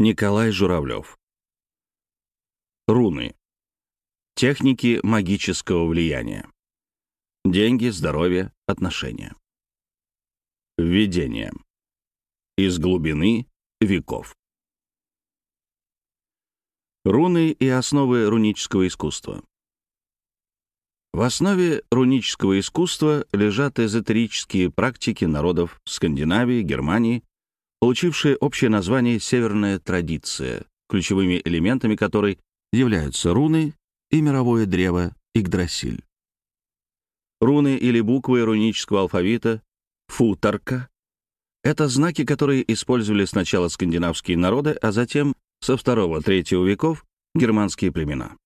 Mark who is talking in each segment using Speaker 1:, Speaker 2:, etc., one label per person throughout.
Speaker 1: Николай Журавлев. Руны. Техники магического влияния. Деньги, здоровье, отношения. Введение. Из глубины веков. Руны и основы рунического искусства. В основе рунического искусства лежат эзотерические практики народов Скандинавии, Германии, получившие общее название «северная традиция», ключевыми элементами которой являются руны и мировое древо Игдрасиль. Руны или буквы рунического алфавита «футарка» — это знаки, которые использовали сначала скандинавские народы, а затем со второго-третьего веков германские племена.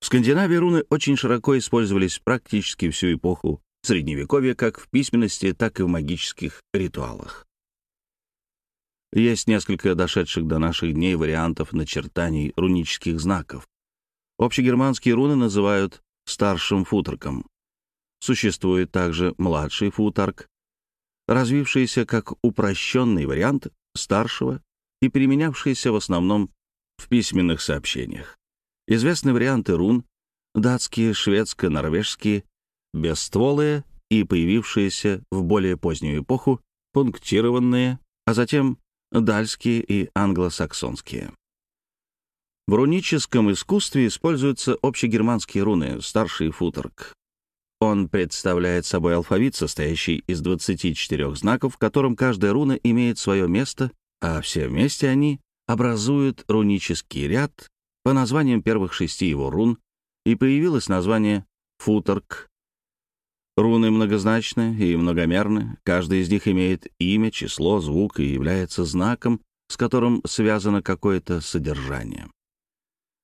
Speaker 1: В Скандинавии руны очень широко использовались практически всю эпоху Средневековья как в письменности, так и в магических ритуалах. Есть несколько дошедших до наших дней вариантов начертаний рунических знаков. Общегерманские руны называют старшим футорком. Существует также младший футарк, развившийся как упрощенный вариант старшего и применявшийся в основном в письменных сообщениях. Известны варианты рун — датские, шведско-норвежские, бесстволые и появившиеся в более позднюю эпоху пунктированные, а затем дальские и англосаксонские. В руническом искусстве используются общегерманские руны, старший футорг. Он представляет собой алфавит, состоящий из 24 знаков, в котором каждая руна имеет свое место, а все вместе они образуют рунический ряд по названиям первых шести его рун, и появилось название футорг Руны многозначны и многомерны, каждый из них имеет имя, число, звук и является знаком, с которым связано какое-то содержание.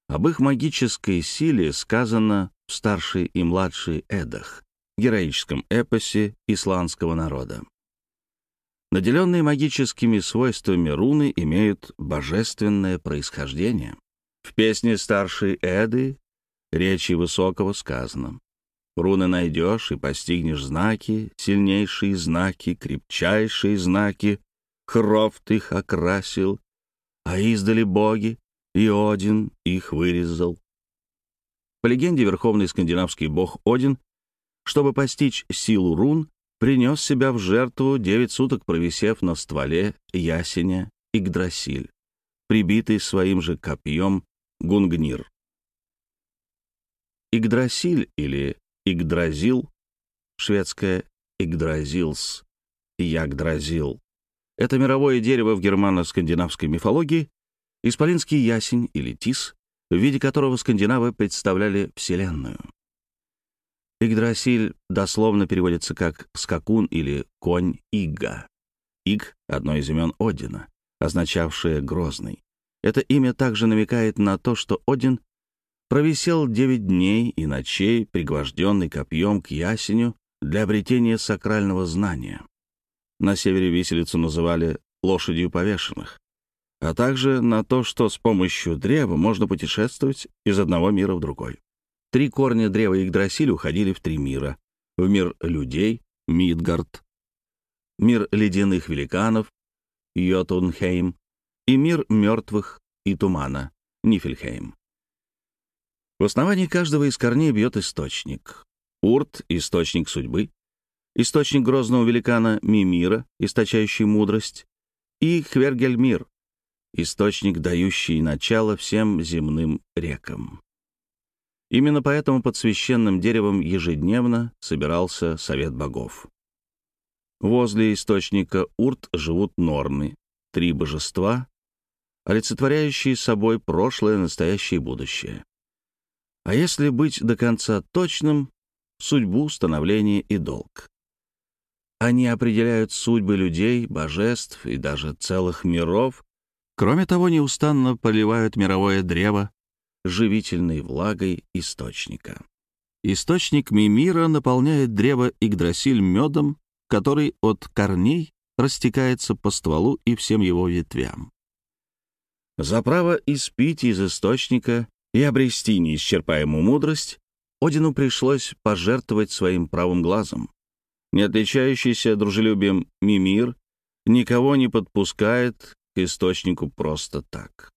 Speaker 1: Об их магической силе сказано в старшей и младшей Эдах, героическом эпосе исландского народа. Наделенные магическими свойствами руны имеют божественное происхождение. В песне старшей Эды речи высокого сказано Руны найдешь и постигнешь знаки, сильнейшие знаки, крепчайшие знаки. Хрофт их окрасил, а издали боги, и Один их вырезал. По легенде, верховный скандинавский бог Один, чтобы постичь силу рун, принес себя в жертву девять суток, провисев на стволе ясеня Игдрасиль, прибитый своим же копьем Гунгнир. Игдрасиль или Игдразил, шведское Игдразилс, Ягдразил. Это мировое дерево в германо-скандинавской мифологии, исполинский ясень или тис, в виде которого скандинавы представляли Вселенную. Игдрасиль дословно переводится как «скакун» или «конь Игга». Иг — одно из имен Одина, означавшее «грозный». Это имя также намекает на то, что Один провисел девять дней и ночей, пригвожденный копьем к ясеню для обретения сакрального знания. На севере виселицу называли «лошадью повешенных», а также на то, что с помощью древа можно путешествовать из одного мира в другой. Три корня древа Игдрасиль уходили в три мира — в мир людей, Мидгард, мир ледяных великанов, Йотунхейм, и мир мертвых и тумана, Нифельхейм. В основании каждого из корней бьет источник. Урт — источник судьбы, источник грозного великана Мимира, источающий мудрость, и Хвергельмир — источник, дающий начало всем земным рекам. Именно поэтому под священным деревом ежедневно собирался совет богов. Возле источника Урт живут Норны, три божества, олицетворяющие собой прошлое, настоящее и будущее. А если быть до конца точным, судьбу, становление и долг. Они определяют судьбы людей, божеств и даже целых миров. Кроме того, неустанно поливают мировое древо живительной влагой источника. Источник Мимира наполняет древо Игдрасиль медом, который от корней растекается по стволу и всем его ветвям. За право испить из источника и обрести неисчерпаемую мудрость, Одину пришлось пожертвовать своим правым глазом. Не отличающийся дружелюбием Мимир никого не подпускает к источнику просто так.